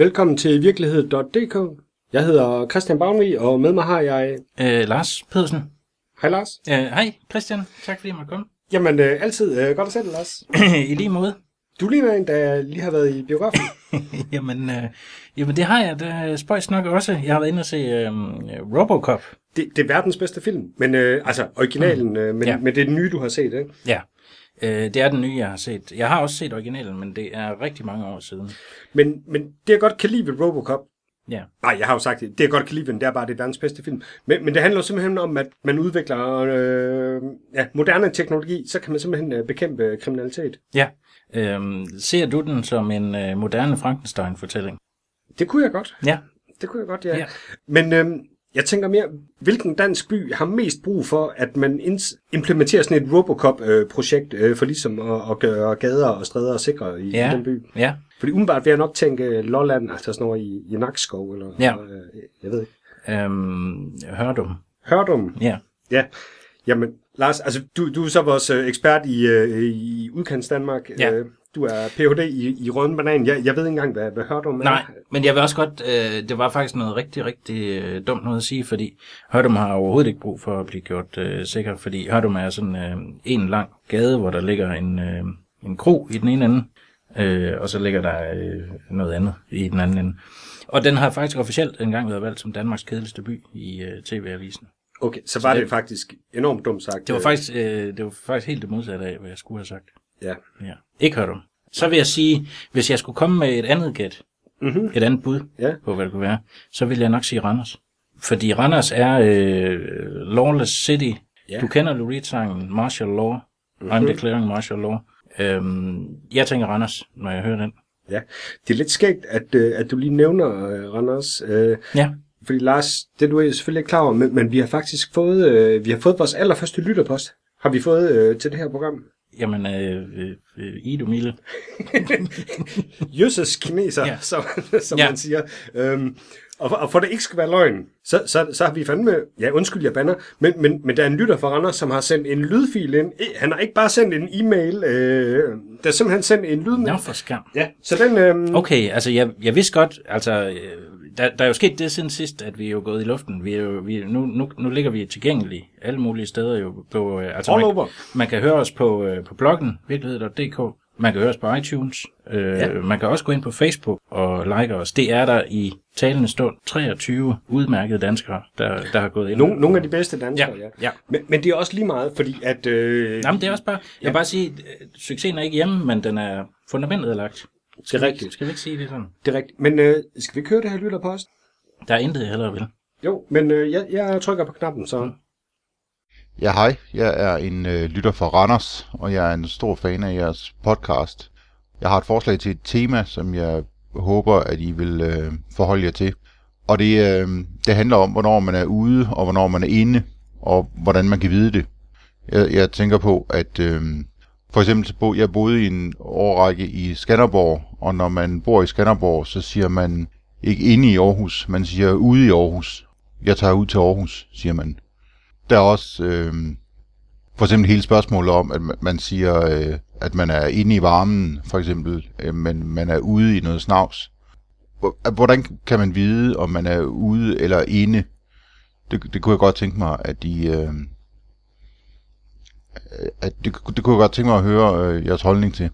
Velkommen til virkelighed.dk. Jeg hedder Christian Bavnvig, og med mig har jeg... Øh, Lars Pedersen. Hej Lars. Øh, hej Christian, tak fordi jeg måtte komme. Jamen, øh, altid øh, godt at se dig, Lars. I lige måde. Du ligner en, der lige har været i biografen. jamen, øh, jamen det har jeg da spøjs nok også. Jeg har været inde og se øh, Robocop. Det, det er verdens bedste film, men øh, altså originalen, øh, men. Ja. men det er den nye, du har set, ikke? Ja, øh, det er den nye, jeg har set. Jeg har også set originalen, men det er rigtig mange år siden. Men, men det jeg godt kan lide ved Robocop, Ja, nej, jeg har jo sagt det, det jeg godt kan lide ved den, det er bare, det er verdens bedste film. Men, men det handler jo simpelthen om, at man udvikler øh, ja, moderne teknologi, så kan man simpelthen øh, bekæmpe kriminalitet. ja. Øh, ser du den som en øh, moderne Frankenstein-fortælling? Det kunne jeg godt. Ja, Det kunne jeg godt, ja. ja. Ja. Men øhm, jeg tænker mere, hvilken dansk by har mest brug for, at man implementerer sådan et Robocop-projekt øh, for ligesom at, at gøre gader og stræder sikre i, Ja. i den by? ja. Fordi umiddelbart vil jeg nok tænke Lolland, altså sådan noget i, i Nakskov, eller Ja. øh, jeg ved ikke. Øhm, hører du? Hørdum? Ja. Ja. Jamen, Lars, altså du, du er så vores øh, ekspert i, øh, i udkants Danmark. Ja. Øh, du er Ph.D. i, i Røden Banan. Jeg, jeg ved ikke engang, hvad, hvad Hørdum er. Nej, men jeg vil også godt, øh, det var faktisk noget rigtig, rigtig øh, dumt noget at sige, fordi Hørdum har overhovedet ikke brug for at blive gjort øh, sikker, fordi Hørdum er sådan øh, en lang gade, hvor der ligger en, øh, en kro i den ene ende, øh, og så ligger der øh, noget andet i den anden ende. Og den har faktisk officielt engang været valgt som Danmarks kedeligste by i øh, TV-avisen. Okay, så var det- det faktisk enormt dumt sagt. Det var, Øh, faktisk, øh, det var faktisk helt det modsatte af, hvad jeg skulle have sagt. Ja. Ja. Ikke Hørdum. Så vil jeg sige, hvis jeg skulle komme med et andet gæt, Mm-hmm. et andet bud Ja. på, hvad det kunne være, så vil jeg nok sige Randers. Fordi Randers er øh, lawless city. Ja. Du kender Lou Reed-sangen Martial Law. Mm-hmm. I'm declaring martial law. Øhm, jeg tænker Randers, når jeg hører den. Ja, det er lidt skægt, at, øh, at du lige nævner øh, Randers. Øh, Ja, fordi Lars, det du er selvfølgelig ikke klar over, men, men vi har faktisk fået, øh, vi har fået vores allerførste lytterpost. Har vi fået øh, til det her program? Jamen, øh, øh, øh, Ido Mille. Jøsses kineser, ja. Som, som ja. Man siger. Øhm, og, for, og for det ikke skal være løgn, så, så, så har vi fandme, ja undskyld jeg banner, men, men, men der er en lytter fra Randers, som har sendt en lydfil ind. Eh, Han har ikke bare sendt en e-mail, øh, der er simpelthen sendt en lydmail. Nå for skam. Ja, så den... Øh, Okay, altså jeg, jeg vidste godt, altså øh, der, der er jo sket det siden sidst, at vi er jo gået i luften. Vi er jo, vi, nu, nu, nu ligger vi tilgængelige alle mulige steder jo. På, øh, altså All man, over. man kan høre os på, øh, på bloggen, virkelighed.dk. Man kan høre os på iTunes. Øh, ja. Man kan også gå ind på Facebook og like os. Det er der i talende stund 23 udmærkede danskere, der, der har gået ind. Nogle, nogle af de bedste danskere, ja. Ja, ja. Men, men det er også lige meget, fordi at... Øh, Jamen, det er også bare, jeg vil bare sige, succesen er ikke hjemme, men den er fundamentet er lagt. Det er rigtigt. Skal vi ikke sige det sådan? Det er rigtigt. Men øh, skal vi køre det her lytterpost? Der er intet, jeg hellere vil. Jo, men øh, jeg, jeg trykker på knappen, så... Ja, hej. Jeg er en øh, lytter fra Randers, og jeg er en stor fan af jeres podcast. Jeg har et forslag til et tema, som jeg håber, at I vil øh, forholde jer til. Og det, øh, det handler om, hvornår man er ude, og hvornår man er inde, og hvordan man kan vide det. Jeg, jeg tænker på, at øh, for eksempel, så bo, jeg boede i en årrække i Skanderborg, og når man bor i Skanderborg, så siger man ikke inde i Aarhus, man siger ude i Aarhus. Jeg tager ud til Aarhus, siger man. Der er også øh, for eksempel hele spørgsmålet om, at man- siger, øh, at man er inde i varmen, for eksempel, øh, men man er ude i noget snavs. Hvordan kan man vide, om man er ude eller inde? Det, det kunne jeg godt tænke mig, at de... Øh, at det, det kunne jeg godt tænke mig at høre øh, jeres holdning til.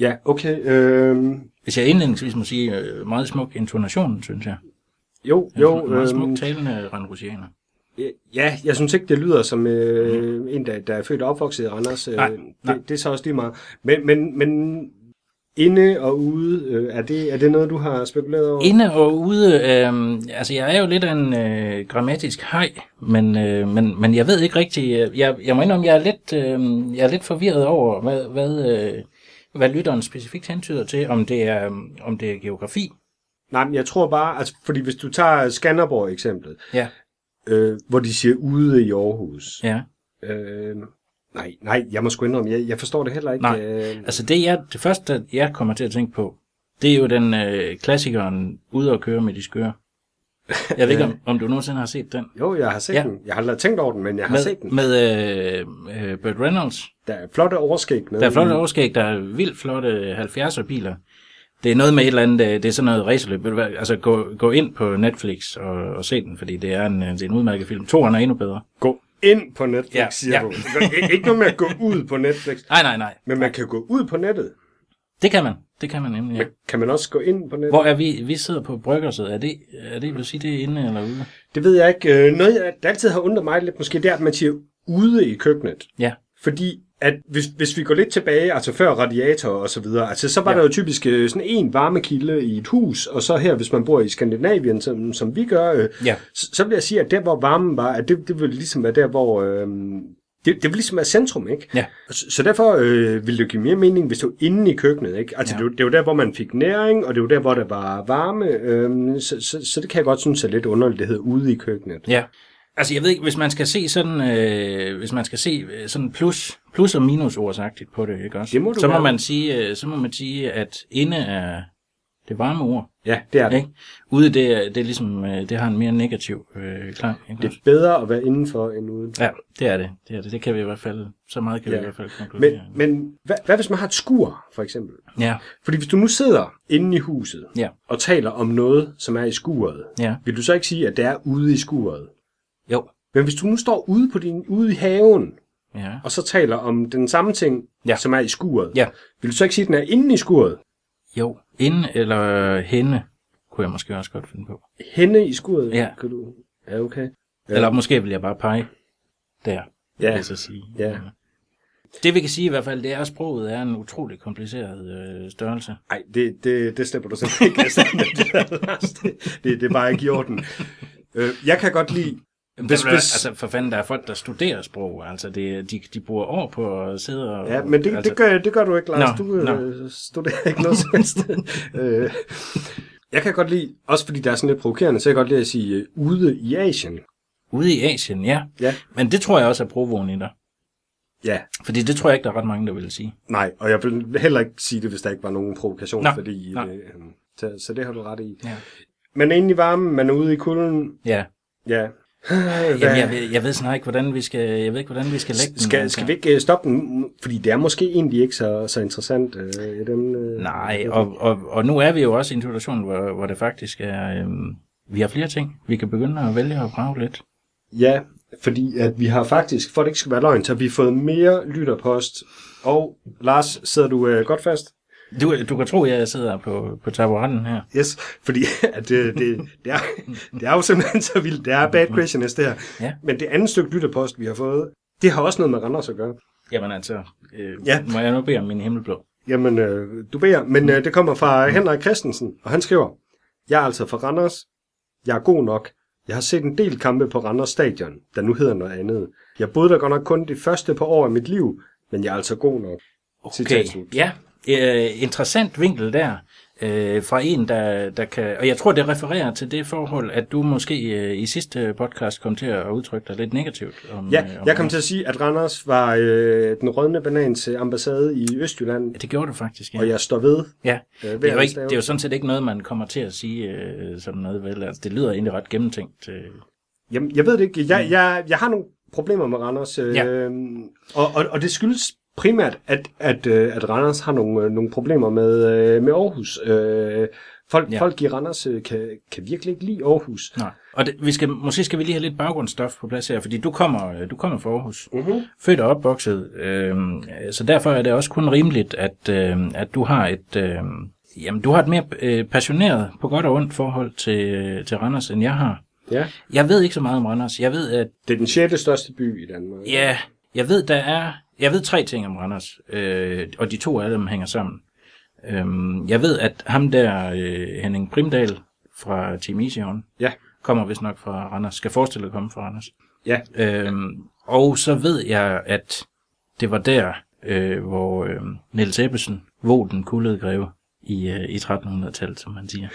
Ja, okay. Øh, Hvis jeg indledningsvis må sige, øh, meget smuk intonation, synes jeg. jo, Jo, jo. meget Øh, smuk talende randrusianer. ja, jeg synes ikke, det lyder som øh, en, der, der er født og opvokset i Randers. Øh, Nej, nej. Det, det er så også lige meget. Men, men, men inde og ude, øh, er, det, er det noget, du har spekuleret over? Inde og ude, øh, altså jeg er jo lidt af en øh, grammatisk hej, men, øh, men, men jeg ved ikke rigtig, øh, jeg, jeg må indrømme, jeg er lidt, øh, jeg er lidt forvirret over, hvad, hvad, øh, hvad lytteren specifikt hentyder til, om det er, om det er geografi. Nej, men jeg tror bare, altså, fordi hvis du tager Skanderborg-eksemplet, Ja, øh, hvor de siger ude i Aarhus. ja. Øh, nej, nej, jeg må sgu indrømme, jeg, jeg forstår det heller ikke. Nej, Øh, altså det, jeg, det første, jeg kommer til at tænke på, det er jo den øh, klassikeren Ude og køre med de skøre. Jeg ved ikke, om, om du nogensinde har set den. jo, jeg har set Ja. den. Jeg har aldrig tænkt over den, men jeg har Med, set den. med øh, øh, Burt Reynolds. Der er flotte overskæg med. Der er flotte overskæg, der er vildt flotte 70'er biler. Det er noget med et eller andet, øh, det er sådan noget racerløb. Altså gå, gå ind på Netflix og, og se den, fordi det er en, øh, det er en udmærket film. Toren er endnu bedre. Gå ind på Netflix, Ja, siger ja. du. Ik- Ikke noget med at gå ud på Netflix, Nej, nej, nej. men man kan gå ud på nettet. Det kan man. Det kan man nemlig, ja. Men kan man også gå ind på nettet? Hvor er vi? Vi sidder på bryggerset. Er det, er det, vil du sige, det er inde eller ude? Det ved jeg ikke. Øh, Noget, jeg, altid har undret mig lidt, måske, det er, at man siger ude i køkkenet. Ja. Fordi at hvis, hvis vi går lidt tilbage, altså før radiator og så videre, altså så var Ja. der jo typisk øh, sådan en varmekilde i et hus, og så her, hvis man bor i Skandinavien, som, som vi gør, øh, Ja. så, så vil jeg sige, at der, hvor varmen var, at det, det vil ligesom være der, hvor... Øh, det, det vil ligesom være centrum, ikke? Ja. Så, så derfor øh, ville det give mere mening, hvis det var inde i køkkenet, ikke? Altså, Ja. det, det jo der, hvor man fik næring, og det jo der, hvor der var varme, øh, så, så, så det kan jeg godt synes er lidt underligt, det hedder ude i køkkenet. Ja. Altså, jeg ved ikke, hvis man skal se sådan, øh, hvis man skal se øh, sådan plus, plus og minus ordsagtigt på det, ikke også? Det må du så må gerne. man sige, øh, så må man sige, at inde er det varme ord, Ja, det er det. ikke? Ude det, er- det er ligesom, øh, det har en mere negativ øh, klang, ikke Det også? er bedre at være indenfor end uden. Ja, det er det. Det er det. Det kan vi i hvert fald, så meget kan vi Ja. i hvert fald konkludere. Men, men hvad, hvad hvis man har et skur, for eksempel? Ja, Fordi hvis du nu sidder inde i huset ja, og taler om noget, som er i skuret, ja. vil du så ikke sige, at det er ude i skuret? Jo. Men hvis du nu står ude, på din, ude i haven, Ja. og så taler om den samme ting, Ja. som er i skuret, Ja. vil du så ikke sige, at den er inde i skuret? Jo. Inde eller henne, kunne jeg måske også godt finde på. Henne i skuret? Ja. Kan du... Ja, okay. Ja. Eller måske vil jeg bare pege der, Ja. vil jeg så sige. Ja. Det vi kan sige i hvert fald, det er, at sproget er en utrolig kompliceret øh, størrelse. Nej, det, det, det slipper du simpelthen ikke af det, det, det er bare ikke i orden. Øh, jeg kan godt lide... Hvis, Hvis, hvis, Altså for fanden, der er folk, der studerer sprog. Altså det, de, de bruger år på at sidde og... Ja, men det, altså, det, gør, det gør du ikke, Lars. Nå, du øh, nå. studerer ikke noget som helst. øh, jeg kan godt lide, også fordi der er sådan lidt provokerende, så kan jeg godt lide at sige øh, ude i Asien. Ude i Asien, ja. Ja. Men det tror jeg også er provoen i dig. Ja, Fordi det tror jeg ikke, der er ret mange, der vil sige. nej, og jeg vil heller ikke sige det, hvis der ikke var nogen provokation, Nå, fordi det, øh, så, så det har du ret i. Ja. Man er inde i varmen, man er ude i kulden, Ja. ja. Jamen, jeg, ved, jeg ved snart ikke, hvordan vi skal, jeg ved ikke, hvordan vi skal lægge den. Skal, altså. skal vi ikke øh, stoppe den? Fordi det er måske egentlig ikke så, så interessant øh, i den... Øh, Nej, og, og, og nu er vi jo også i en situation, hvor, hvor det faktisk er... Øhm, vi har flere ting. Vi kan begynde at vælge og brage lidt. Ja, fordi at vi har faktisk, for det ikke skal være løgn, så har vi fået mere lytterpost. Og Lars, sidder du øh, godt fast? Du, du kan tro, at jeg sidder på, på taburetten her. Yes, fordi at det, det, det, er, det er jo simpelthen så vildt. Det er bad questionist det her. Ja. Men det andet stykke lytterpost, vi har fået, det har også noget med Randers at gøre. Jamen altså, øh, Ja. må jeg nu bede om min himmelblå? Jamen, øh, du beder, men øh, det kommer fra Henrik Christensen, og han skriver, Jeg er altså fra Randers. Jeg er god nok. Jeg har set en del kampe på Randers Stadion, der nu hedder noget andet. Jeg boede der godt nok kun de første par år af mit liv, men jeg er altså god nok. Okay, ja. Øh, interessant vinkel der. Øh, fra en, der, der kan... Og jeg tror, det refererer til det forhold, at du måske øh, i sidste podcast kom til at udtrykke dig lidt negativt. Om, Ja, øh, om jeg kom til at sige, at Randers var øh, den rødne banans ambassade i Østjylland, Det gjorde du faktisk, ja. og jeg står ved. ja. Øh, Det er, jo ikke, det er jo sådan set ikke noget, man kommer til at sige øh, som noget vel. Altså, det lyder egentlig ret gennemtænkt. Øh. Jamen, jeg ved det ikke. Jeg, jeg, jeg har nogle problemer med Randers, øh, Ja. og, og, og det skyldes primært, at, at, øh, at Randers har nogle, øh, nogle problemer med, øh, med Aarhus. Folk, Ja. folk i Randers kan, kan virkelig ikke lide Aarhus. Nej. Og det, vi skal, måske skal vi lige have lidt baggrundsstof på plads her, fordi du kommer, du kommer fra Aarhus. Mm-hmm. Født og opvokset. Øh, så derfor er det også kun rimeligt, at, øh, at du har et... Øh, Jamen, du har et mere øh, passioneret, på godt og ondt forhold til, til Randers, end jeg har. Ja. Jeg ved ikke så meget om Randers. Jeg ved, at Det er den sjette største by i Danmark. Ja, jeg ved, der er... Jeg ved tre ting om Randers, øh, og de to af dem hænger sammen. Øhm, jeg ved, at ham der, øh, Henning Primdal fra Team Easyhorn, Ja. kommer vist nok fra Randers, skal forestille at komme fra Randers. Ja. Øhm, og så ved jeg, at det var der, øh, hvor øh, Niels Ebbesen vog den kuldede greve i, øh, i 1300-tallet, som man siger.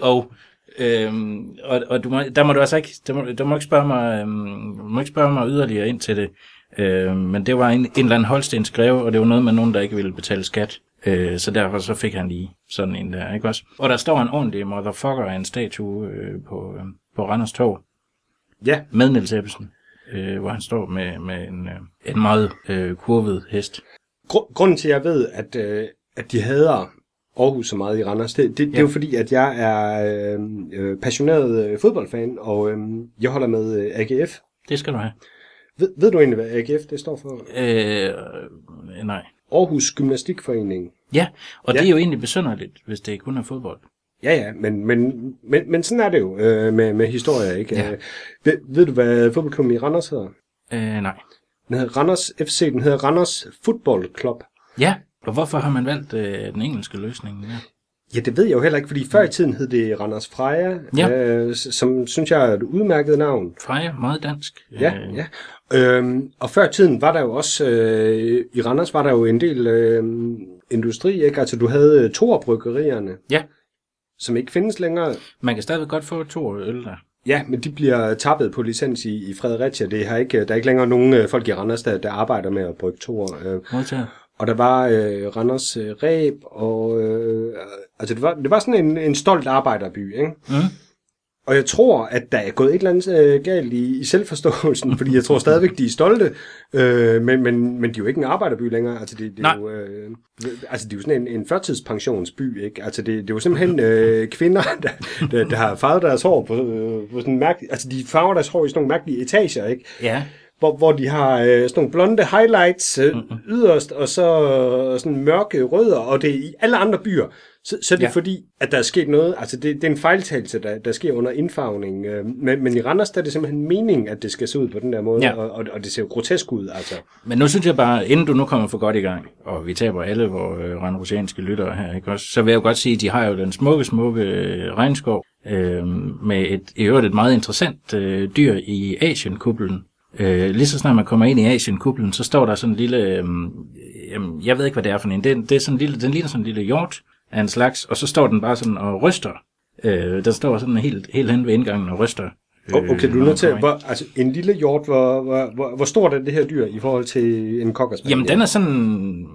og Øhm, og, og du må, der må du altså ikke, der må, du må ikke spørge mig, øhm, du må ikke spørge mig yderligere ind til det. Øhm, men det var en, en eller anden Holstens greve, og det var noget med nogen, der ikke ville betale skat. Øh, så derfor så fik han lige sådan en der, ikke også? Og der står en ordentlig motherfucker af en statue øh, på, øh, på Randers Torv Ja, med Niels Ebbesen, øh, hvor han står med, med en, øh, en meget øh, kurvet hest. Gru- grunden til, at jeg ved, at, øh, at de hader Aarhus så meget i Randers. Det, det, ja. det er jo fordi, at jeg er øh, øh, passioneret øh, fodboldfan, og øh, jeg holder med øh, AGF. Det skal du have. Ved, ved du egentlig, hvad AGF det står for? Øh, nej. Aarhus Gymnastikforening. Ja, og Ja. det er jo egentlig besynderligt, hvis det kun er fodbold. Ja, ja, men, men, men, men sådan er det jo øh, med, med historie, ikke? Ja. Øh, ved, ved du, hvad fodboldklubben i Randers hedder? Øh, nej. Den hedder Randers FC, den hedder Randers Football Club. Ja, og hvorfor har man valgt øh, den engelske løsning? Ja. Ja, det ved jeg jo heller ikke, fordi før i tiden hed det Randers Freja, Ja. øh, som synes jeg er et udmærket navn. Freja, meget dansk. Ja, Øh, ja. Øhm, og før i tiden var der jo også, øh, i Randers var der jo en del øh, industri, ikke? Altså du havde øh, Thor-bryggerierne, ja, som ikke findes længere. man kan stadigvæk godt få to øl der. Ja, men de bliver tappet på licens i, i Fredericia. Det har ikke, der er ikke længere nogen øh, folk i Randers, der, der arbejder med at brygge Thor. Øh, Modtaget. Og der var øh, Randers øh, Ræb, og øh, altså det var, det var sådan en, en stolt arbejderby, ikke? Mm. Og jeg tror, at der er gået et eller andet øh, galt i, i selvforståelsen, fordi jeg tror stadigvæk, de er stolte, øh, men, men, men de er jo ikke en arbejderby længere. Altså, det, det er jo, øh, altså, det er jo sådan en, en førtidspensionsby, ikke? Altså, det, det er jo simpelthen øh, kvinder, der, der, der har farvet deres hår på, øh, på sådan mærkelige, altså, de farver deres hår i sådan nogle mærkelige etager, ikke? Ja, Hvor, hvor de har øh, sådan nogle blonde highlights øh, yderst, og så øh, sådan mørke rødder, og det er i alle andre byer. Så, så er det Ja. ja. fordi, at der er sket noget, altså det, det er en fejltagelse, der, der sker under indfarvning. Øh, men, men i Randers, der er det simpelthen meningen, at det skal se ud på den der måde, Ja. og, og, og det ser jo grotesk ud, altså. men nu synes jeg bare, inden du nu kommer for godt i gang, og vi taber alle vores øh, randrusianske lyttere her, ikke også, så vil jeg jo godt sige, at de har jo den smukke, smukke øh, regnskov, øh, med et, i øvrigt et meget interessant øh, dyr i Asienkuplen. Øh, lige så snart man kommer ind i Asienkuplen, så står der sådan en lille, øh, jamen, jeg ved ikke, hvad det er for en, det, det er sådan en lille, den ligner sådan en lille hjort af en slags, og så står den bare sådan og ryster. Øh, der står sådan helt, helt hen ved indgangen og ryster. Øh, okay, du er nødt til, hvor, altså en lille hjort, hvor, hvor, hvor, hvor stort er det her dyr i forhold til en kokkerspaniel? Jamen, den er sådan...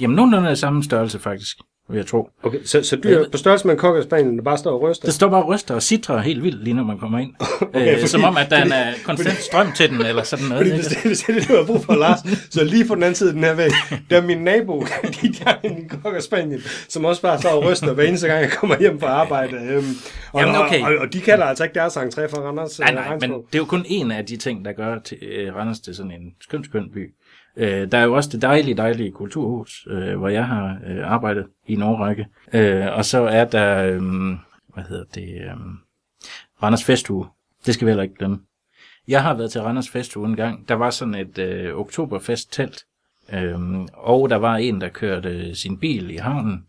Jamen, nogenlunde af samme størrelse, faktisk, vil jeg tro. Okay, så, så dyr på størrelse med en kokkerspaniel, der bare står og ryster? Det står bare og ryster og citrer helt vildt, lige når man kommer ind. okay, øh, fordi- som om, at der fordi- er en øh, konstant strøm til den, eller sådan noget. Fordi hvis det, hvis det er det, du har brug for, Lars, så lige på den anden side af den her væg, der er min nabo, de der er en cocker spaniel, som også bare står og ryster hver eneste gang, jeg kommer hjem fra arbejde. Øhm, og, Jamen, okay. og, og, og, de kalder altså ikke deres entré for Randers Nej, øh, nej, men det er jo kun en af de ting, der gør til, øh, Randers til sådan en skøn, skøn by. Øh, der er jo også det dejlige, dejlige kulturhus, øh, hvor jeg har øh, arbejdet i en årrække. Øh, og så er der, øh, hvad hedder det, øh, Randers Festuge. Det skal vi heller ikke glemme. Jeg har været til Randers Festuge en gang. Der var sådan et øh, oktoberfest-telt. Øhm, og der var en, der kørte sin bil i havnen.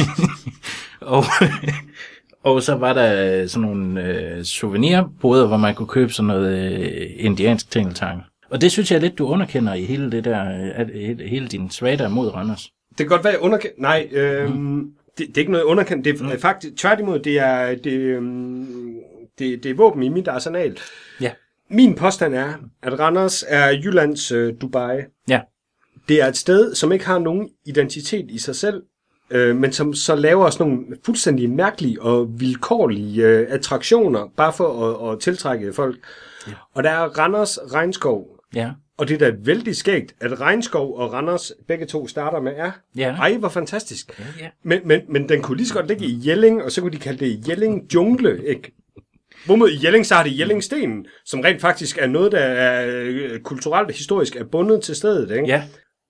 og, og så var der sådan nogle øh, souvenirboder, hvor man kunne købe sådan noget øh, indiansk tingeltang. Og det synes jeg lidt, du underkender i hele det der, øh, at, hele, din svagder mod Randers. Det kan godt være, jeg underkendt. Nej, øhm, mm. det, det, er ikke noget jeg underkendt. Det er mm. faktisk, tværtimod, det er, det, øhm, det, det er våben i mit arsenal. Ja. Min påstand er, at Randers er Jyllands øh, Dubai. Ja. Det er et sted, som ikke har nogen identitet i sig selv, øh, men som så laver sådan nogle fuldstændig mærkelige og vilkårlige øh, attraktioner, bare for at, at tiltrække folk. Ja. Og der er Randers Regnskov, Ja. og det er da vældig skægt, at Regnskov og Randers begge to starter med R. Ja. Ej, hvor fantastisk. Ja, ja. Men, men, men den kunne lige så godt ligge i Jelling, og så kunne de kalde det Jelling Jungle, ikke? Hvorimod i Jelling, så har det Jellingstenen, som rent faktisk er noget, der er øh, kulturelt og historisk er bundet til stedet, ikke? Ja.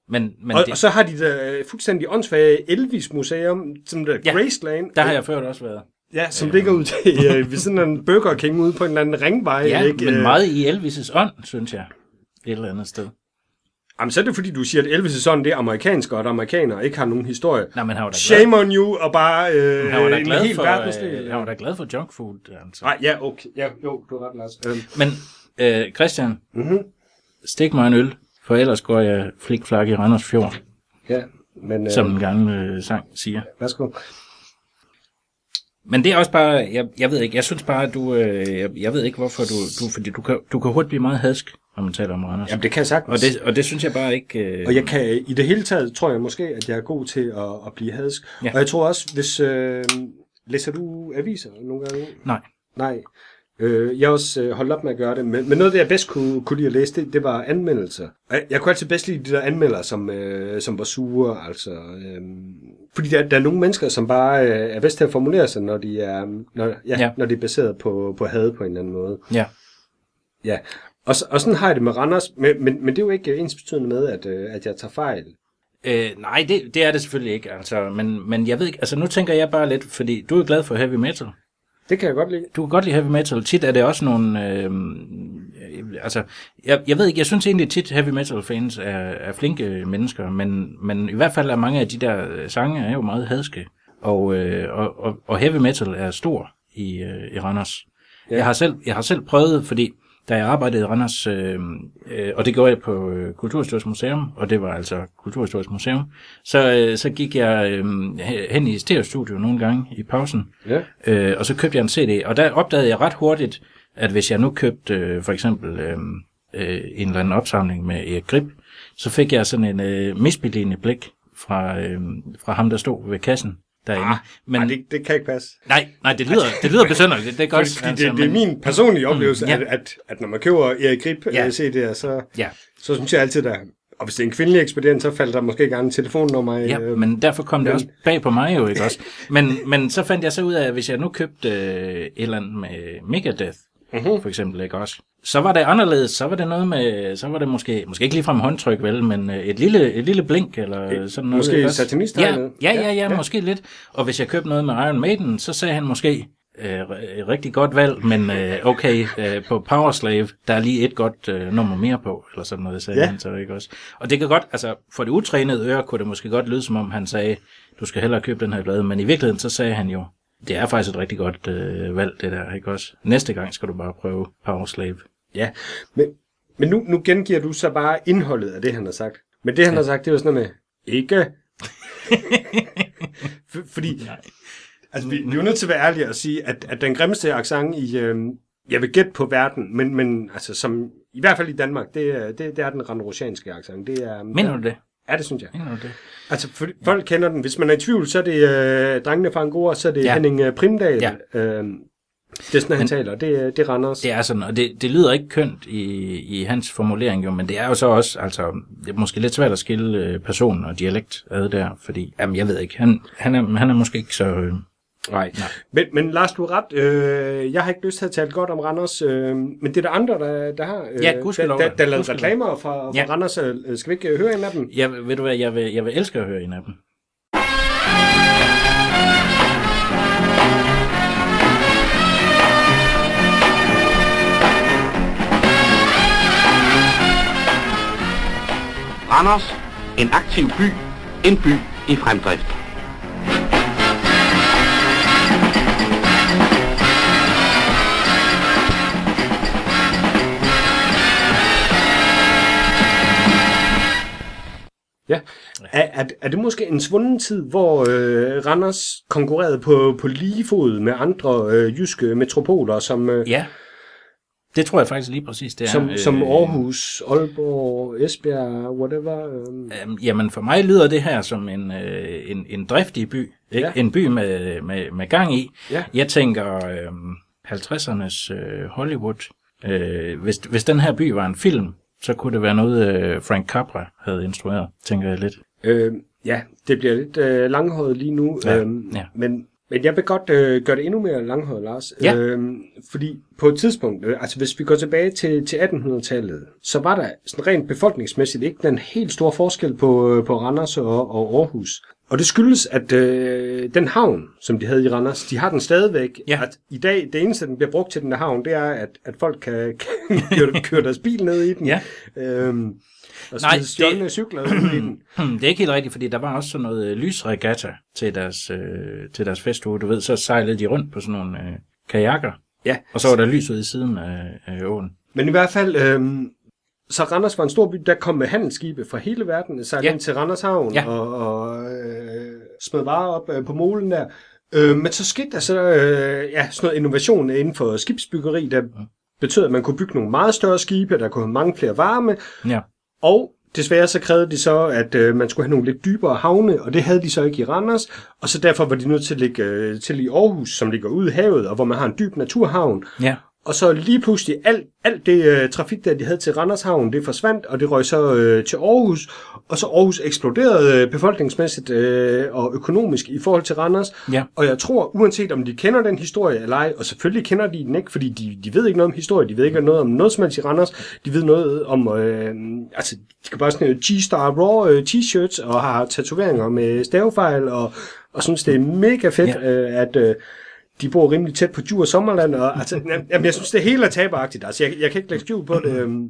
Men, men og, det, og så har de der fuldstændig åndssvage Elvis Museum, som der Ja, Graceland. der har jeg før også været. Ja, som ligger ud til, øh, ved sådan en Burger King ude på en eller anden ringvej, Ja, ikke? men Øh, meget i Elvis' ånd, synes jeg. Et eller andet sted. Jamen, så er det fordi, du siger, at Elvis' sådan, det er amerikansk, og at amerikanere ikke har nogen historie. Nej, men han var da glad, Shame on you, og bare øh, han var da en glad helt for, verdensdel. øh, han var da glad for junk food. Altså. Nej, ja, okay. Ja, jo, du har ret, Lars. Øhm, Men øh, Christian, Mhm. stik mig en øl, for ellers går jeg flikflak i Randers Fjord, ja, men øh, som den gamle øh, sang siger. værsgo. Men det er også bare, jeg, jeg ved ikke, jeg synes bare, at du, øh, jeg, jeg ved ikke hvorfor du, du fordi du kan, du kan hurtigt blive meget hadsk, når man taler om Randers. Jamen, det kan jeg sagtens. Og det, og det synes jeg bare ikke... Øh, Og jeg kan, i det hele taget, tror jeg måske, at jeg er god til at, at blive hadsk. Ja. Og jeg tror også, hvis... Øh, læser du aviser nogle gange? Nej. Nej. Øh, jeg har også øh, holdt op med at gøre det, men, men noget af det, jeg bedst kunne, kunne lide at læse, det, det var anmeldelser. Jeg, jeg kunne altid bedst lide de der anmeldere, som, øh, som var sure, altså... Øh, fordi der, der er nogle mennesker, som bare øh, er bedst til at formulere sig, når de er, når, ja, Ja. ja. når de er baseret på, på had på en eller anden måde. Ja. Ja, og, så- og sådan har jeg det med Randers, men, men, men det er jo ikke ens betydende med, at, øh, at jeg tager fejl. Øh, nej, det, det er det selvfølgelig ikke, altså, men, men jeg ved ikke, altså nu tænker jeg bare lidt, fordi du er glad for heavy metal. Det kan jeg godt lide. Du kan godt lide heavy metal. Tit er det også nogle... Øh, øh, altså, jeg, jeg ved ikke, jeg synes egentlig tit heavy metal fans er, er flinke mennesker, men, men i hvert fald er mange af de der øh, sange er jo meget hadske. Og, øh, og, og, og heavy metal er stor i, øh, i Randers. Ja. Jeg, har selv, jeg har selv prøvet, fordi da jeg arbejdede i Randers, øh, øh, og det gjorde jeg på øh, Kulturhistorisk Museum, og det var altså Kulturhistorisk Museum, så, øh, så gik jeg øh, hen i stereostudio nogle gange i pausen, Ja. Øh, og så købte jeg en CD, og der opdagede jeg ret hurtigt, at hvis jeg nu købte øh, for eksempel øh, øh, en eller anden opsamling med Erik Grip, så fik jeg sådan en øh, misbilligende blik fra, øh, fra ham, der stod ved kassen derinde. Ah, men, Nej, det, det kan ikke passe. nej, nej, det lyder, det lyder besynderligt, det er godt. Fordi, fordi det, det er men- min personlige oplevelse, Mm, ja. at, at, at når man køber Erik Grip Ja. ja. CD'er, så, Ja, så synes jeg altid, der og hvis det er en kvindelig ekspedient, så falder der måske gerne en telefonnummer. Ja, øh, men derfor kom det også bag på mig jo, ikke også? Men, men så fandt jeg så ud af, at hvis jeg nu købte øh, et eller andet med Megadeth, Mhm. for eksempel, ikke også? Så var det anderledes, så var det noget med, så var det måske, måske ikke ligefrem håndtryk, vel, men øh, et lille, et lille blink, eller Et- sådan noget. måske satanisttegnet. Ja, ja, ja, ja, Ja, måske lidt. Og hvis jeg købte noget med Iron Maiden, så sagde han måske, øh, r- rigtig godt valg, men øh, okay, øh, på Powerslave, der er lige et godt øh, nummer mere på, eller sådan noget, sagde Ja. han så ikke også. Og det kan godt, altså for det utrænede øre, kunne det måske godt lyde, som om han sagde, du skal hellere købe den her plade, men i virkeligheden, så sagde han jo, det er faktisk et rigtig godt øh, valg, det der, ikke også? Næste gang skal du bare prøve Powerslave. ja. Men, men nu, nu gengiver du så bare indholdet af det, han har sagt. Men det, han har sagt, det var sådan noget med, ikke. For, fordi, Nej. altså, vi, vi er jo nødt til at være ærlige og sige, at, at den grimmeste accent i, øh, jeg vil gætte på verden, men, men altså, som, i hvert fald i Danmark, det, er- det, det er den randrosianske accent. Det er, Mener du det? Ja, det synes jeg. Mener du det? Altså, for, folk kender den. Hvis man er i tvivl, så er det øh, drengene fra Angora, så er det Ja. Henning øh, Primdal. Ja. Øh, det er sådan, han Men- taler. Det, er- det er Randers. Det er sådan, og det, det lyder ikke kønt i, i hans formulering jo, men det er jo så også, altså, det er måske lidt svært at skille øh, person og dialekt ad der, fordi, jamen jeg ved ikke, han, han, er, han er måske ikke så, øh, Nej. Nej. Men, men Lars, du har ret. Øh, jeg har ikke lyst til at tale godt om Randers, øh, men det er der andre, der, der har. Øh, Ja, gudskelov der, der, der er lavet Gudskelov. reklamer fra, fra Ja. ja. Randers. Øh, skal vi ikke øh, høre en af dem? jeg, ved du hvad, jeg vil, jeg vil elske at høre en af dem. Randers, en aktiv by, en by i fremdrift. Er, er, er det måske en svunden tid, hvor øh, Randers konkurrerede på, på lige fod med andre øh, jyske metropoler, som, øh, Ja, det tror jeg faktisk lige præcis, det er. som, øh, som Aarhus, Aalborg, Esbjerg, whatever? Øh. Jamen for mig lyder det her som en, øh, en, en driftig by. Ikke? Ja. En by med, med, med gang i. Ja. Jeg tænker øh, 50'ernes øh, Hollywood. Øh, hvis, hvis den her by var en film, så kunne det være noget, øh, Frank Capra havde instrueret, tænker jeg lidt. Øh, ja, det bliver lidt øh, langhåret lige nu, Ja, øhm, ja. men, men jeg vil godt øh, gøre det endnu mere langhåret, Lars. Ja. Øhm, fordi på et tidspunkt, øh, altså hvis vi går tilbage til, til 1800-tallet, så var der sådan rent befolkningsmæssigt ikke den helt store forskel på, øh, på Randers og, og Aarhus. Og det skyldes, at øh, den havn, som de havde i Randers, de har den stadigvæk. Ja. At I dag, det eneste, den bliver brugt til den der havn, det er, at, at folk kan, kan køre, køre deres bil ned i den. Ja. Øhm, og Nej, smide det- stjålne cykler i den. Det er ikke helt rigtigt, fordi der var også sådan noget øh, lysregatta til deres, øh, til deres festuge. Du ved, så sejlede de rundt på sådan nogle øh, kajakker, Ja, og så var der lys ud i siden af, af åen. Men i hvert fald, øhm, så Randers var en stor by, der kom med handelsskibe fra hele verden, sejlede Ja. ja. ind til Randers Havn Ja. og, og øh, smed varer op øh, på molen der. Øh, men så skete der så øh, ja, sådan noget innovation inden for skibsbyggeri, der betød, at man kunne bygge nogle meget større skibe, der kunne have mange flere varer med, Ja og desværre så krævede de så, at øh, man skulle have nogle lidt dybere havne, og det havde de så ikke i Randers, og så derfor var de nødt til at ligge øh, til i Aarhus, som ligger ude i havet, og hvor man har en dyb naturhavn, Ja og så lige pludselig alt, alt det øh, trafik, der de havde til Randers Havn, det forsvandt, og det røg så øh, til Aarhus, og så Aarhus eksploderede øh, befolkningsmæssigt øh, og økonomisk i forhold til Randers. Ja. Og jeg tror, uanset om de kender den historie eller ej, og selvfølgelig kender de den ikke, fordi de, de ved ikke noget om historie, de ved ikke noget om noget som helst i Randers, de ved noget om, øh, altså, de skal bare sådan G-Star Raw øh, t-shirts, og har tatoveringer med stavefejl, og, og synes, det er mega fedt, ja. øh, at... Øh, de bor rimelig tæt på Djur Sommerland, og altså, jamen, jeg synes, det hele er taberagtigt. Altså, jeg, jeg kan ikke lægge skjul på det. øhm.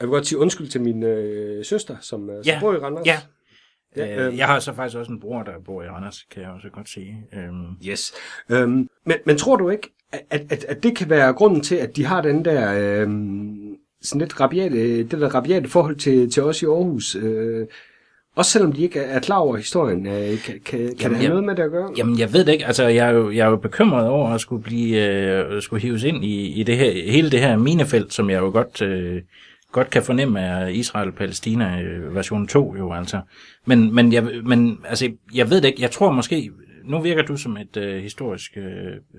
Jeg vil godt sige undskyld til min øh, søster, som, øh, Ja, som bor i Randers. Ja. Ja, Ja, øhm. øh, jeg har så faktisk også en bror, der bor i Randers, kan jeg også godt sige. Øhm, Yes. Øhm, men, men tror du ikke, at, at, at det kan være grunden til, at de har den der øhm, sådan lidt rabiate, det der rabiate forhold til, til os i Aarhus? Øh, også selvom de ikke er klar over historien, øh, kan, kan, kan det have jeg- noget med det at gøre? Jamen, jeg ved det ikke. Altså, jeg er jo, jeg er jo bekymret over at skulle blive, øh, skulle hives ind i, i det her, hele det her minefelt, som jeg jo godt, øh, godt kan fornemme er Israel-Palæstina øh, version 2 jo altså. Men, men, jeg, men altså, jeg ved det ikke. Jeg tror måske, nu virker du som et øh, historisk øh,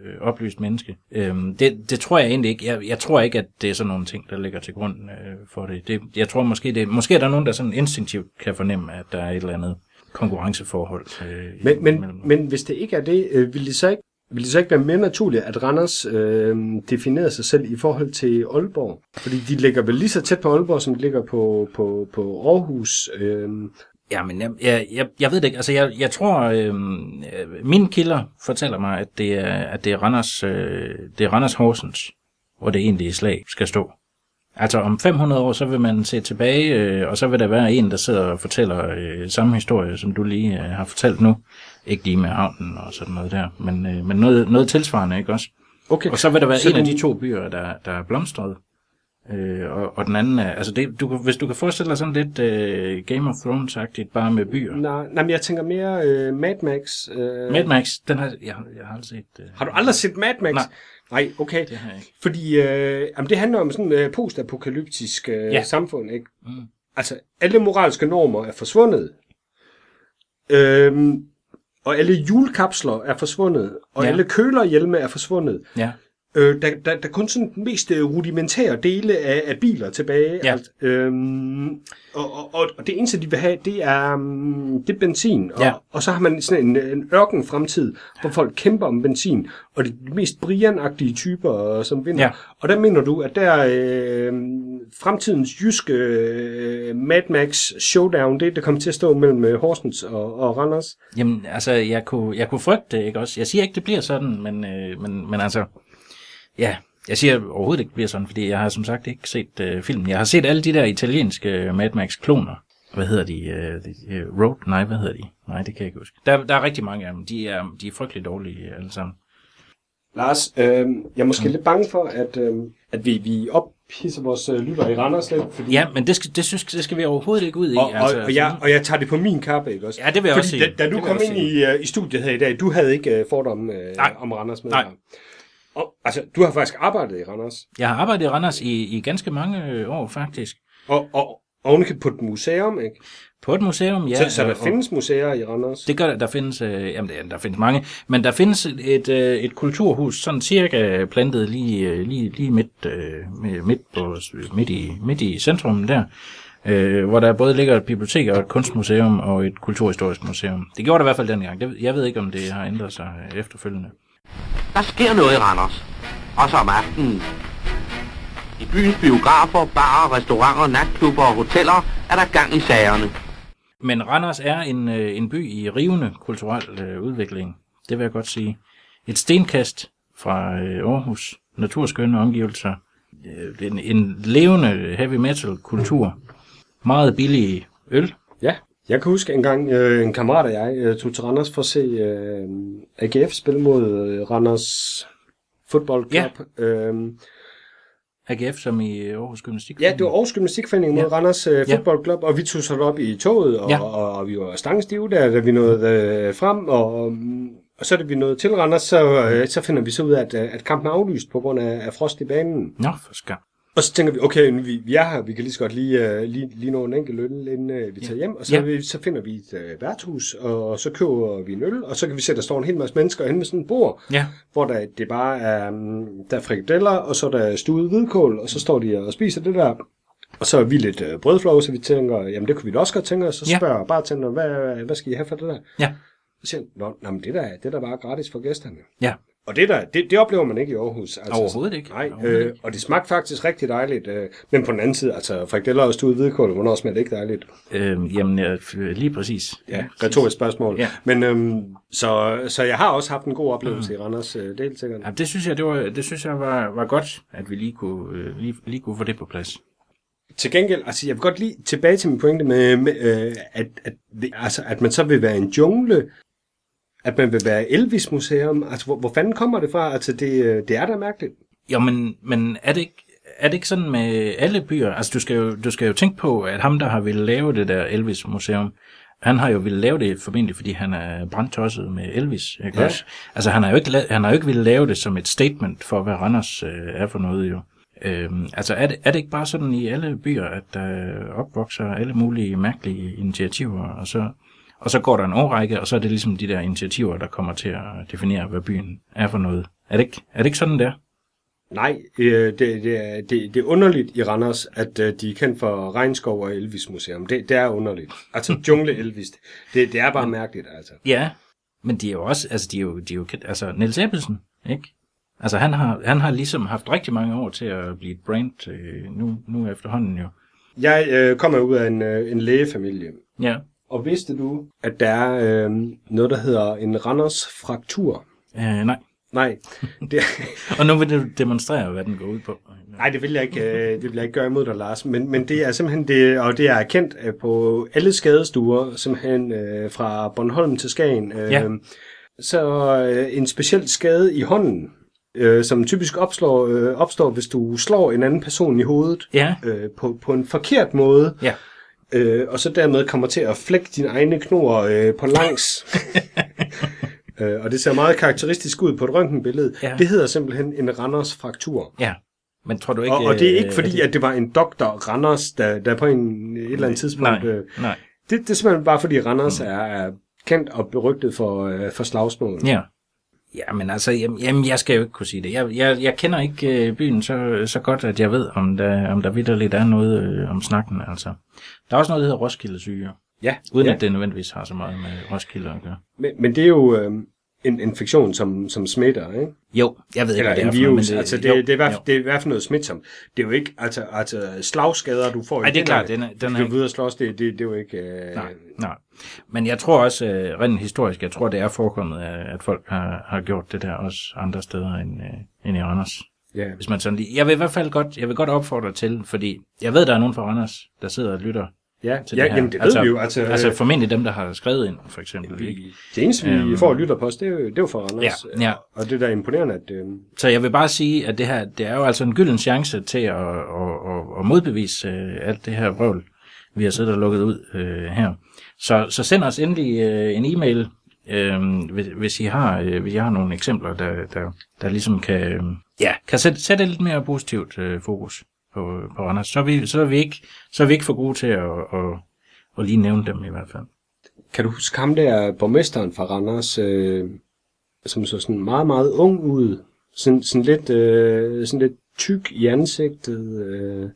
øh, oplyst menneske. Øhm, det, det tror jeg egentlig ikke. Jeg, jeg tror ikke, at det er sådan nogle ting, der ligger til grund øh, for det. det. Jeg tror måske, det måske er der nogen, der sådan instinktivt kan fornemme, at der er et eller andet konkurrenceforhold. Øh, Men, men, mellem- men hvis det ikke er det, øh, vil det så ikke vil det så ikke være mere naturligt, at Randers øh, definerer sig selv i forhold til Aalborg? Fordi de ligger vel lige så tæt på Aalborg, som de ligger på, på, på Aarhus. Øh, Ja, men jeg, jeg, jeg, jeg ved det ikke. Altså, jeg, jeg tror, øh, øh, mine kilder fortæller mig, at det er, at det er Randers, øh, det er Randers Horsens, hvor det egentlige slag skal stå. Altså om 500 år, så vil man se tilbage, øh, og så vil der være en, der sidder og fortæller øh, samme historie, som du lige øh, har fortalt nu. Ikke lige med havnen og sådan noget der, men, øh, men noget, noget tilsvarende, ikke også? okay. Og så vil der være Så en af du- de to byer, der, der er blomstret. Øh, og, og den anden er, altså det, du, hvis du kan forestille dig sådan lidt øh, Game of Thrones-agtigt, bare med byer. Nej, nej, men jeg tænker mere øh, Mad Max. Øh, Mad Max, den har, jeg, jeg har aldrig set. Øh, Har du aldrig set Mad Max? Nej. Nej, okay. det har jeg ikke. Fordi øh, jamen, det handler om sådan et øh, postapokalyptisk øh, Ja. samfund, ikke? Mm. Altså, alle moralske normer er forsvundet. Øhm, og alle julekapsler er forsvundet. Og ja. alle kølerhjelme er forsvundet. Ja, Øh, der, der, der er kun sådan den mest øh, rudimentære dele af, af biler tilbage. Ja. Altså, øhm, og, og, og, og det eneste, de vil have, det er, um, det er benzin. Og, Ja. og så har man sådan en, en ørken fremtid, hvor folk kæmper om benzin. Og det er de mest brianagtige typer, øh, som vinder. Ja. Og der mener du, at der øh, fremtidens jyske øh, Mad Max showdown, det, det kommer til at stå mellem øh, Horsens og, og Randers. jamen altså, jeg kunne, jeg kunne frygte det, ikke også? Jeg siger ikke, det bliver sådan, men, øh, men, men altså, ja, jeg siger overhovedet ikke, bliver sådan, fordi jeg har som sagt ikke set øh, filmen. Jeg har set alle de der italienske Mad Max-kloner. Hvad hedder de? Øh, de øh, Road? Nej, hvad hedder de? Nej, det kan jeg ikke huske. Der, der er rigtig mange af dem. De er, de er frygtelig dårlige øh, alle sammen. Lars, øh, jeg er måske lidt bange for, at, øh, at vi, vi ophisser vores øh, lytter i Randers lidt. Fordi, Ja, men det skal, det, synes, det skal vi overhovedet ikke ud i. og, og, altså, og, jeg, og jeg tager det på min kappe, ikke også? Ja, det vil jeg Fordi også sige. Da, da du kom ind i, uh, i studiet her i dag, du havde ikke uh, fordomme uh, Nej. om Randers med Nej. Og, altså, du har faktisk arbejdet i Randers. Jeg har arbejdet i Randers i, i ganske mange øh, år, faktisk. Og, og ovenikøbet på et museum, ikke? På et museum, ja. så, så der og- findes museer i Randers. Det gør der. Der findes, øh, jamen, der, findes mange, men der findes et, øh, et kulturhus, sådan cirka plantet lige, øh, lige, lige midt, øh, midt, på, midt, i, midt i centrum der, øh, hvor der både ligger et bibliotek og et kunstmuseum og et kulturhistorisk museum. Det gjorde det i hvert fald dengang. Jeg ved ikke, om det har ændret sig øh, efterfølgende. Der sker noget i Randers. Også om aftenen. I byens biografer, barer, restauranter, natklubber og hoteller er der gang i sagerne. Men Randers er en, øh, en by i rivende kulturel øh, udvikling. Det vil jeg godt sige. Et stenkast fra øh, Aarhus, naturskønne omgivelser, øh, en, en levende heavy metal kultur, meget billig øl. Ja. Jeg kan huske en gang, øh, en kammerat og jeg øh, tog til Randers for at se øh, AGF spille mod øh, Randers Football Club. Ja. Øh, AGF som i Aarhus Gymnastik. Ja, det var Aarhus Gymnastikforening mod Ja. Randers uh. Football Club, og vi tog så op i toget, og, Ja. og, og vi var stangstive der, da vi nåede uh, frem, og, og så da vi nåede til Randers, så, uh, så finder vi så ud af, at, at kampen er aflyst på grund af, af frost i banen. Nå, for skam. Og så tænker vi, okay, vi, vi er her, vi kan lige så godt lige, uh, lige, lige nå en enkelt øl, inden uh, vi tager hjem. Og så, Ja. ja. vi, så finder vi et uh, værtshus, og, og så køber vi en øl, og så kan vi se, at der står en hel masse mennesker hen med sådan et bord, Ja. hvor der, det bare er, um, der er frikadeller, og så er der stuet hvidkål, og så står de og spiser det der. Og så er vi lidt uh, brødflov, så vi tænker, jamen det kunne vi da også godt tænke os. Så Ja. spørger bartenderen, hvad, hvad skal I have for det der? Ja. Så siger han, Nå, nå, men det der, det der bare gratis for gæsterne. Ja. Og det, der, det, det oplever man ikke i Aarhus. Altså, Overhovedet ikke. Nej, Overhovedet øh, og det smagte faktisk rigtig dejligt. Øh, men på den anden side, altså frikadeller og stuet hvidkål, hvornår smager det ikke dejligt? Øh, jamen, ja, f- lige præcis. Ja, retorisk spørgsmål. Ja. Men øhm, så, så jeg har også haft en god oplevelse mm. i Randers, øh, det er helt sikkert. Ja, det synes jeg, det var, det synes jeg var, var godt, at vi lige kunne, øh, lige, lige kunne få det på plads. Til gengæld, altså jeg vil godt lige tilbage til min pointe med, med øh, at, at, altså, at man så vil være en jungle, at man vil være Elvis Museum. Altså hvor, hvor fanden kommer det fra? Altså det, øh, det er da mærkeligt. Jo, men, men er, det ikke, er det ikke sådan med alle byer? Altså, du skal, jo, du skal jo tænke på, at ham, der har ville lave det der Elvis Museum, han har jo ville lave det formentlig, fordi han er brandtosset med Elvis. Ikke Ja. også? Altså, han har jo ikke, la- han har jo ikke ville lave det som et statement for, hvad Randers øh, er for noget, jo. Øhm, altså, er det, er det ikke bare sådan i alle byer, at der opvokser alle mulige mærkelige initiativer, og så, og så går der en årrække, og så er det ligesom de der initiativer, der kommer til at definere, hvad byen er for noget. Er det ikke, er det ikke sådan, der? Nej, øh, det, det, er, det, det er underligt i Randers, at øh, de er kendt for Regnskov og Elvis Museum. Det, det er underligt. Altså jungle Elvis, det, det er bare mærkeligt, altså. Ja, men de er jo også, altså de er jo, de er jo kendt, altså Niels Ebbelsen, ikke? Altså han har, han har ligesom haft rigtig mange år til at blive et brand øh, nu, nu efterhånden jo. Jeg øh, kommer ud af en, øh, en lægefamilie, Ja. Og vidste du, at der er øh, noget, der hedder en Randers fraktur? Øh, nej. Nej, det, Og nu vil du demonstrere, hvad den går ud på. nej, det vil jeg ikke, øh, det vil jeg ikke gøre imod dig, Lars. Men, men det er simpelthen det, og det er erkendt øh, på alle skadestuer, simpelthen øh, fra Bornholm til Skagen. Øh, Ja. Så øh, en speciel skade i hånden, øh, som typisk opslår, øh, opstår, hvis du slår en anden person i hovedet Ja, øh, på, på en forkert måde, ja. Øh, og så dermed kommer til at flække dine egne knor øh, på langs. øh, og det ser meget karakteristisk ud på et røntgenbillede. Ja. Det hedder simpelthen en Randers fraktur. Ja. Men tror du ikke... Og, og det er ikke øh, fordi, at det var en doktor Randers, der, der på en, et eller andet tidspunkt... Nej, Øh, nej. det, det er simpelthen bare fordi Randers er, er kendt og berygtet for, øh, for slagsmål. Ja. Ja, men altså, jamen, jamen, jeg skal jo ikke kunne sige det. Jeg, jeg, jeg kender ikke øh, byen så, så godt, at jeg ved, om der, om der vidderligt er noget øh, om snakken. Altså. Der er også noget, der hedder Roskilde syge, ja. uden ja. at det nødvendigvis har så meget med Roskilde at gøre. Men, men det er jo øh, en infektion, som, som smitter, ikke? Jo, jeg ved ikke, Eller hvad det er virus. men altså, det, jo, det, er i hvert det er i hvert fald noget smitsomt. Det er jo ikke, altså, altså slagskader, du får i Ej, det er klart, den er- den er Du ikke- er ude og slås, det, det, det er jo ikke... Øh, Nej, nej. Men jeg tror også, øh, rent historisk, jeg tror, det er forekommet, at at folk har, har gjort det der også andre steder end, øh, end i Randers. Ja. Hvis man sådan lige, jeg vil i hvert fald godt, jeg vil godt opfordre til, fordi jeg ved, der er nogen fra Randers, der sidder og lytter Ja, til ja det her. jamen det ved altså, vi jo. Altså, altså øh, formentlig dem, der har skrevet ind, for eksempel. Ikke? det eneste, vi Øhm. får lytter på os, det er jo, det er jo fra Randers. Ja, ja. Og det er da imponerende, at... Øh, Så jeg vil bare sige, at det her, det er jo altså en gylden chance til at, at, at, at modbevise øh, alt det her vrøvl, vi har siddet og lukket ud øh, her. Så, så send os endelig øh, en e-mail, øh, hvis, hvis, I har, øh, hvis I har nogle eksempler, der, der, der ligesom kan, øh, ja, kan sætte, sætte lidt mere positivt øh, fokus på, på Randers. Så er, vi, så, er vi ikke, så er vi ikke for gode til at, at, at lige nævne dem i hvert fald. kan du huske ham der, borgmesteren fra Randers, øh, som så sådan meget, meget ung ud? Sådan, sådan, lidt, øh, sådan lidt tyk i ansigtet. Øh.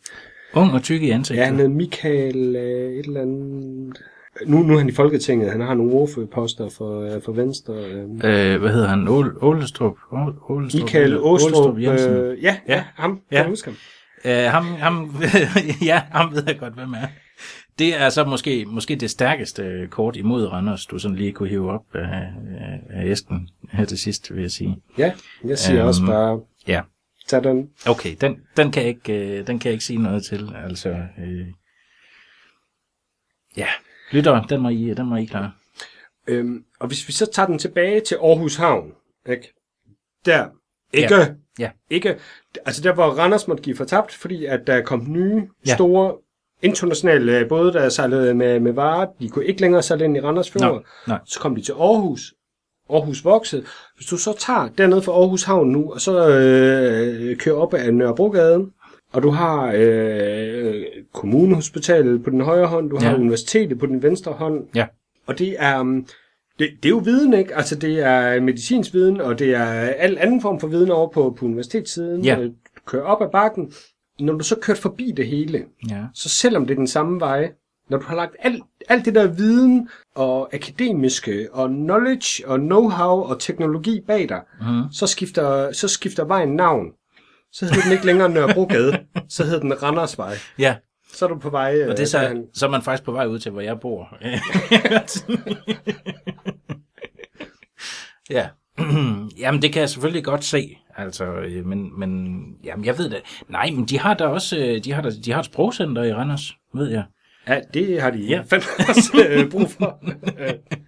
Ung og tyk i ansigtet. Ja, han hedder Michael øh, et eller andet... Nu, nu er han i Folketinget. Han har nogle ordførerposter for, øh, for Venstre. Øh. Øh, hvad hedder han? Ål, Ålestrup? Ål- Ålestrup? Michael Åstrup. Jensen. Øh, ja, ja, Ja. ham. Kan Ja. du huske ham? Øh, ham, ham, ja, ham ved jeg godt, hvem er. Det er så måske, måske det stærkeste kort imod Randers, du sådan lige kunne hive op af, af, af æsken her til sidst, vil jeg sige. Ja, jeg siger Øhm, også bare, Ja, tag den. okay, den, den, kan jeg ikke, øh, den kan jeg ikke sige noget til. Altså, øh, ja, lytter, den må I, den må I klare. Øhm, og hvis vi så tager den tilbage til Aarhus Havn, ikke? Der, ikke, Ja. Ja. ikke, altså der hvor Randers måtte give fortabt, fordi at der kom nye, Ja. store, internationale både der sejlede med, med varer, de kunne ikke længere sejle ind i Randers Fjord, Nå, nej. så kom de til Aarhus, Aarhus voksede. Hvis du så tager dernede fra Aarhus Havn nu, og så øh, kører op ad Nørrebrogade, og du har øh, kommunehospitalet på den højre hånd, du har Ja. universitetet på den venstre hånd, Ja. og det er, um, det, det er jo viden, ikke? Altså det er medicinsk viden, og det er al anden form for viden over på, på universitetssiden. Ja. Øh, Du kører op ad bakken. Når du så kørt forbi det hele, Ja. så selvom det er den samme vej, når du har lagt alt, alt det der viden og akademiske og knowledge og know-how og teknologi bag dig, Mm. så skifter, så skifter vejen navn. Så hedder den ikke længere Nørrebrogade, så hedder den Randersvej. Ja, Så er du på vej... og det er så, derhen. så er man faktisk på vej ud til, hvor jeg bor. ja. Jamen, det kan jeg selvfølgelig godt se. Altså, øh, men, men jamen, jeg ved det. Nej, men de har da også, øh, de har, da, de har et sprogcenter i Randers, ved jeg. Ja, det har de ja. fandme også øh, brug for.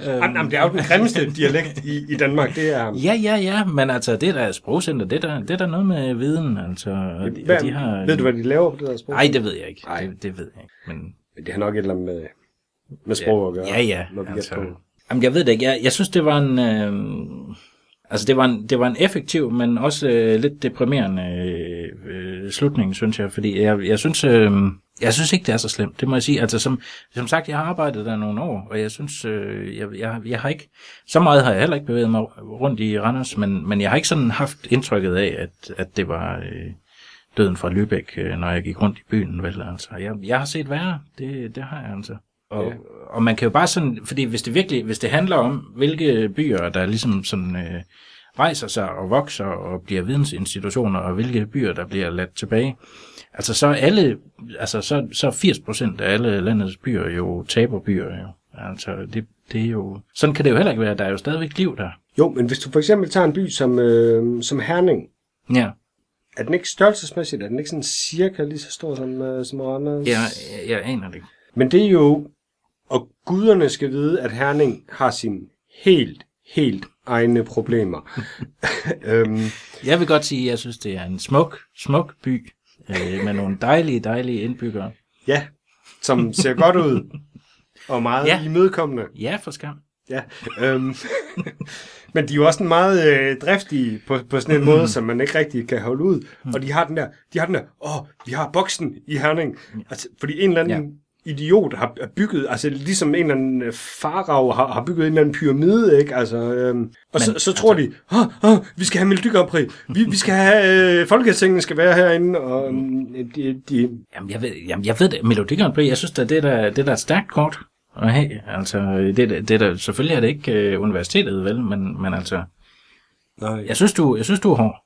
Øh, jamen, jamen, det er jo den grimmeste dialekt i, i Danmark. Det er... Ja, ja, ja, men altså, det der sprogcenter, det er der, det er der noget med viden, altså. Hvad, de har, Ved du, hvad de laver på det der sprog? Nej, det ved jeg ikke. Nej. Det, det ved jeg ikke. Men, Det har nok et eller andet med, med sprog at gøre. ja, ja. Må vi Altså, jamen, jeg ved det ikke. Jeg, jeg synes, det var en... Øh, altså, det var en, det var en effektiv, men også øh, lidt deprimerende øh, øh, slutning, synes jeg. Fordi jeg, jeg synes... Øh, jeg synes ikke, det er så slemt, det må jeg sige. Altså, som, som sagt, jeg har arbejdet der nogle år, og jeg synes, øh, jeg, jeg, jeg har ikke... Så meget har jeg heller ikke bevæget mig rundt i Randers, men, men jeg har ikke sådan haft indtrykket af, at, at det var... Øh, døden fra Lübeck, øh, når jeg gik rundt i byen, vel, altså. Jeg, jeg har set værre, det, det har jeg altså. Og, ja. og man kan jo bare sådan, fordi hvis det virkelig, hvis det handler om, hvilke byer, der ligesom sådan øh, rejser sig og vokser og bliver vidensinstitutioner, og hvilke byer, der bliver ladt tilbage, altså så er alle, altså så, så er 80 procent af alle landets byer jo taberbyer, jo. Altså, det, det er jo, sådan kan det jo heller ikke være, der er jo stadigvæk liv der. Jo, men hvis du for eksempel tager en by som, øh, som Herning, Ja, er den ikke størrelsesmæssigt, er den ikke sådan cirka lige så stor som, øh, som Randers? jeg, jeg, jeg aner det ikke. Men det er jo, og guderne skal vide, at Herning har sine helt, helt egne problemer. øhm, Jeg vil godt sige, at jeg synes, det er en smuk, smuk by øh, med nogle dejlige, dejlige indbyggere. ja, som ser godt ud, og meget Ja. imødekommende. Ja, for skam. Ja, øhm, men de er jo også meget øh, driftige på, på sådan en måde, som man ikke rigtig kan holde ud. Og de har den der, de har den der, åh, vi har boksen i Herning. Altså, fordi en eller anden. Idiot har bygget, altså ligesom en eller anden øh, farag har, har bygget en eller anden pyramide, ikke? Altså, øhm, og så, Men, så tror de, åh, åh, vi skal have Melodi Grand Prix, vi, vi skal have, øh, Folketinget skal være herinde, og øh, de, de, Jamen, jeg ved, jamen, jeg ved det. Melodi Grand Prix, jeg synes, at det er da, det er da et stærkt kort at have. Altså, det, er da- det er da, selvfølgelig er det ikke øh, universitetet, vel, men, men altså, nej, jeg synes, du, jeg synes, du er hård.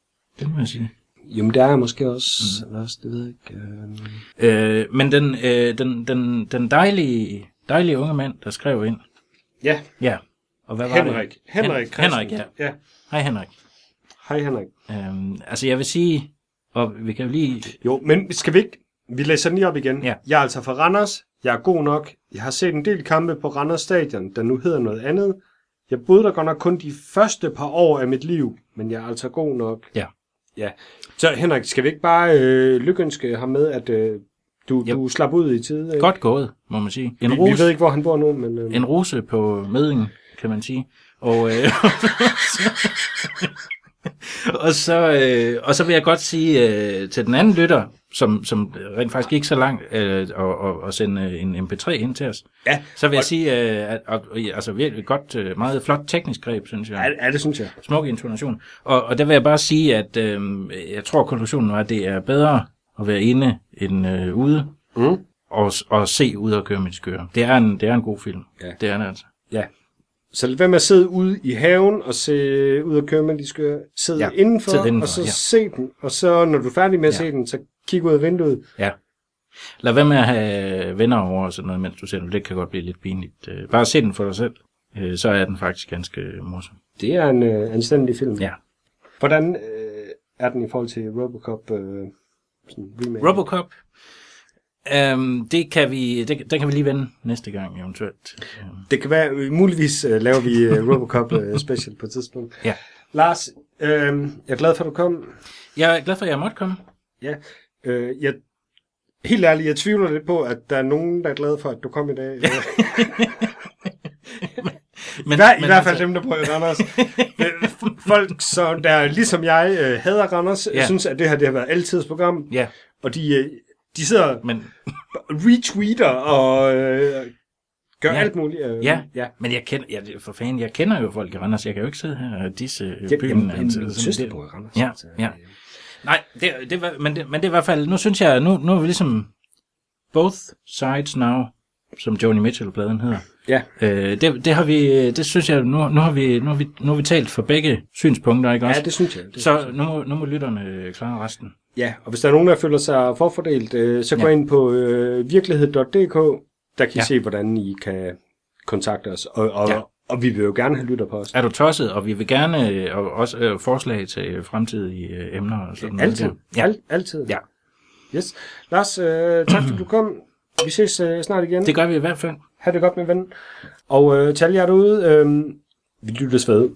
Det må jeg sige. Jamen der er måske også, mm. også det ved jeg ikke, øh, Øh, men den, øh, den, den, den dejlige, dejlige unge mand, der skrev ind. ja, Ja. Og hvad var Henrik, det? Henrik, Hen- Henrik, ja. ja. Hej Henrik. Hej Henrik. Øhm, altså, jeg vil sige, og vi kan jo lige... Jo, men skal vi ikke... Vi læser den lige op igen. Ja. Jeg er altså fra Randers. Jeg er god nok. Jeg har set en del kampe på Randers Stadion, der nu hedder noget andet. Jeg boede der godt nok kun de første par år af mit liv, men jeg er altså god nok. Ja. Ja. Så Henrik, skal vi ikke bare øh, lykønske ham med, at øh, du, Yep. du slap ud i tide? Ikke? Godt gået, må man sige. En Vi, vi rose, ved ikke, hvor han bor nu, men... Øh, en rose på medingen, kan man sige. Og, øh, og, så, øh, og så vil jeg godt sige øh, til den anden lytter, som, som rent faktisk gik så langt, øh, og, og, og sende en MP3 ind til os. ja, Så vil jeg sige, øh, at, at, altså virkelig godt, øh, meget flot teknisk greb, synes jeg. ja, det synes jeg. Smuk intonation. Og, og der vil jeg bare sige, at øh, jeg tror, konklusionen var, at det er bedre at være inde end øh, ude, Mm. og, og se ud og køre med de skøre. Det er en, det er en god film. Ja. Det er det altså. Ja. Så lad være med at sidde ude i haven og se ud og køre med de skøre. Sid Ja, indenfor, indenfor, og så ja. se den. Og så når du er færdig med at Ja. se den, så kig ud af vinduet. Ja. Lad være med at have venner over og sådan noget, mens du ser den. Det kan godt blive lidt pinligt. Øh, Bare se den for dig selv. Øh, Så er den faktisk ganske morsom. Det er en øh, anstændig film. Ja. Hvordan øh, er den i forhold til Robocop øh, sådan remake? Robocop. Um, det kan vi, det, den kan vi lige vende næste gang eventuelt. Det kan være, øh, muligvis øh, laver vi øh, Robocop øh, special på et tidspunkt. ja. Lars, øh, jeg er glad for, at du kom. Jeg er glad for, at jeg måtte komme. Ja, øh, jeg, helt ærligt, jeg tvivler lidt på, at der er nogen, der er glade for, at du kom i dag. Men, I, hver, I hvert fald dem, der i Randers. Øh, Folk, så der ligesom jeg øh, hader Randers, Ja. synes, at det her det har været altid program. Ja, Og de, øh, de sidder men, retweeter og øh, gør Ja. alt muligt. Øh, ja, ja. men jeg kender, det- for fanden, jeg kender jo folk i Randers. Jeg kan jo ikke sidde her og disse øh, byen. jamen, altså, min søster bor i Randers. Ja, altså, ja. Øh, Nej, det, det var, men, det, men det er i hvert fald, nu synes jeg, nu, nu er vi ligesom both sides now, som Joni Mitchell-pladen hedder. Ja, Øh, det, det har vi, det synes jeg, nu, nu, har vi, nu, har vi, nu har vi talt for begge synspunkter, ikke også? ja, det synes jeg. Det Så nu må, nu må lytterne klare resten. Ja, og hvis der er nogen, der føler sig forfordelt, øh, så gå Ja. ind på øh, virkelighed.dk. Der kan I Ja. se, hvordan I kan kontakte os. Og, og, Ja. Og vi vil jo gerne have lytter på os. Er du tosset, og vi vil gerne øh, og også øh, forslag til øh, fremtidige øh, emner og sådan noget. Altid. der. Ja. Ja. Al- altid. ja, Yes. Lars, øh, tak fordi du kom. Vi ses øh, snart igen. det gør vi i hvert fald. Ha' det godt med ven. Og øh, til jer derude, øh, vi lyttes ved.